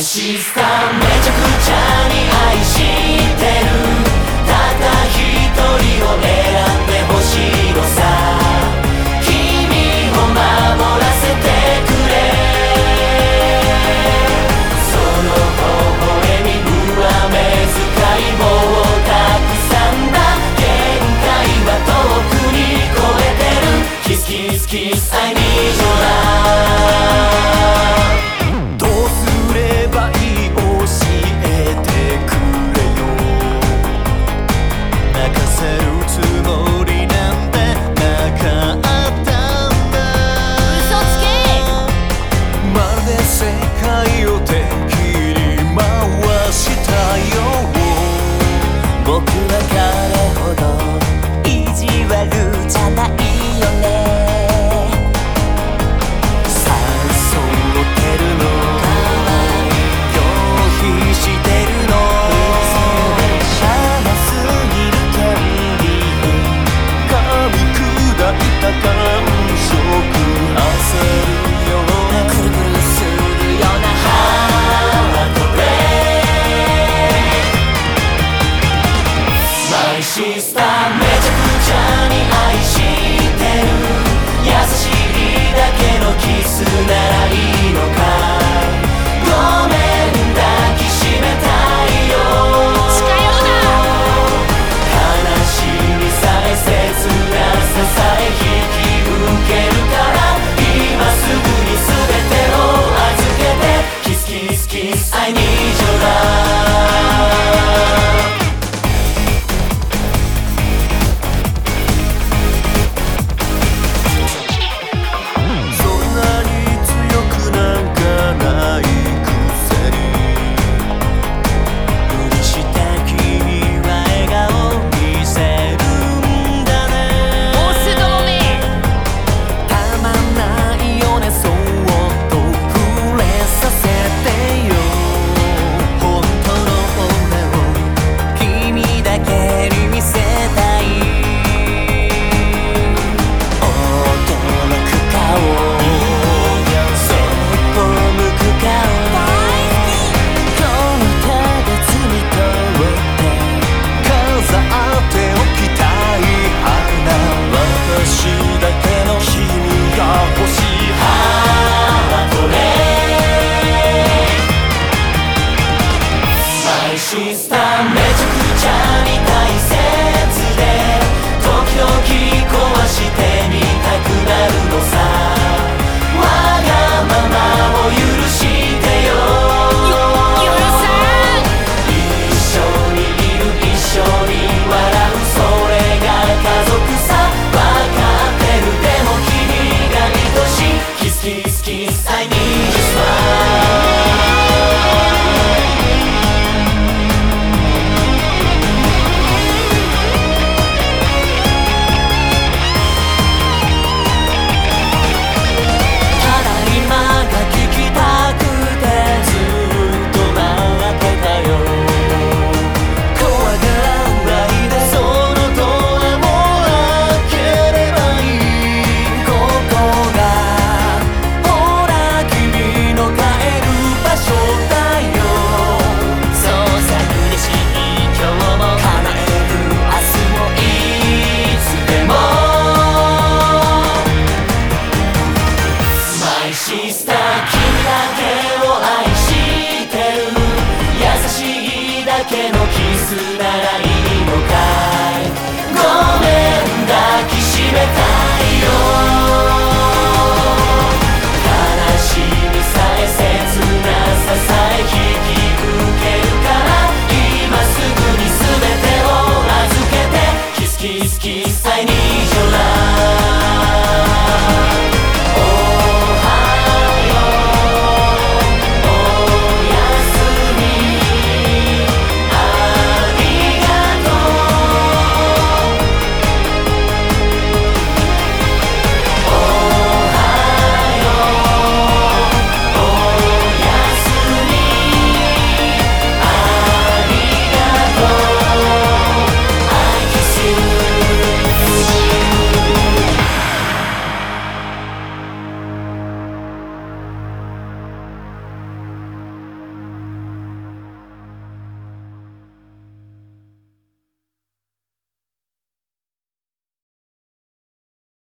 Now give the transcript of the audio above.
スタンめちゃくちゃに愛してる。ただ一人ね。She. スターめちゃくちゃに大い。